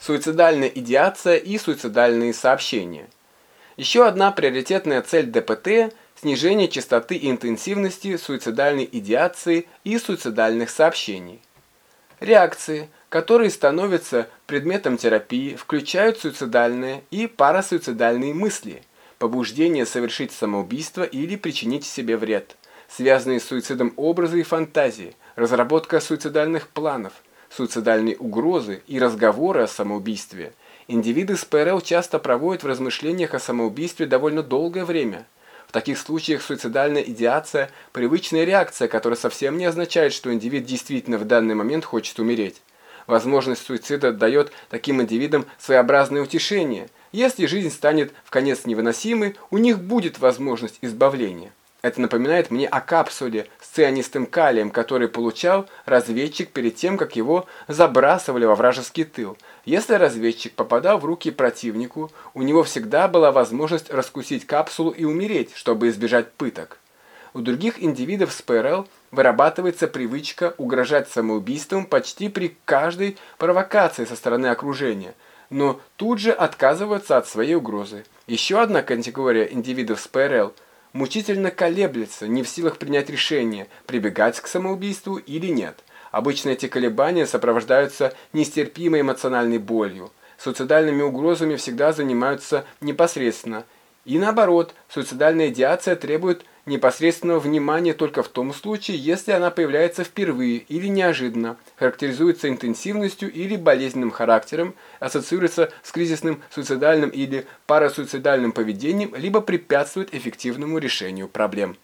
суицидальная идеация и суицидальные сообщения. Еще одна приоритетная цель ДПТ – снижение частоты и интенсивности суицидальной идеации и суицидальных сообщений. Реакции, которые становятся предметом терапии, включают суицидальные и парасуицидальные мысли, побуждение совершить самоубийство или причинить себе вред, связанные с суицидом образы и фантазии, разработка суицидальных планов – суицидальные угрозы и разговоры о самоубийстве, индивиды с ПРЛ часто проводят в размышлениях о самоубийстве довольно долгое время. В таких случаях суицидальная идеация – привычная реакция, которая совсем не означает, что индивид действительно в данный момент хочет умереть. Возможность суицида дает таким индивидам своеобразное утешение. Если жизнь станет в конец невыносимой, у них будет возможность избавления. Это напоминает мне о капсуле с цианистым калием, который получал разведчик перед тем, как его забрасывали во вражеский тыл. Если разведчик попадал в руки противнику, у него всегда была возможность раскусить капсулу и умереть, чтобы избежать пыток. У других индивидов с ПРЛ вырабатывается привычка угрожать самоубийством почти при каждой провокации со стороны окружения, но тут же отказываются от своей угрозы. Еще одна категория индивидов с ПРЛ – мучительно колеблется, не в силах принять решение, прибегать к самоубийству или нет. Обычно эти колебания сопровождаются нестерпимой эмоциональной болью. Суицидальными угрозами всегда занимаются непосредственно. И наоборот, суицидальная идеация требует непосредственного внимания только в том случае, если она появляется впервые или неожиданно, характеризуется интенсивностью или болезненным характером, ассоциируется с кризисным суицидальным или парасуицидальным поведением, либо препятствует эффективному решению проблем.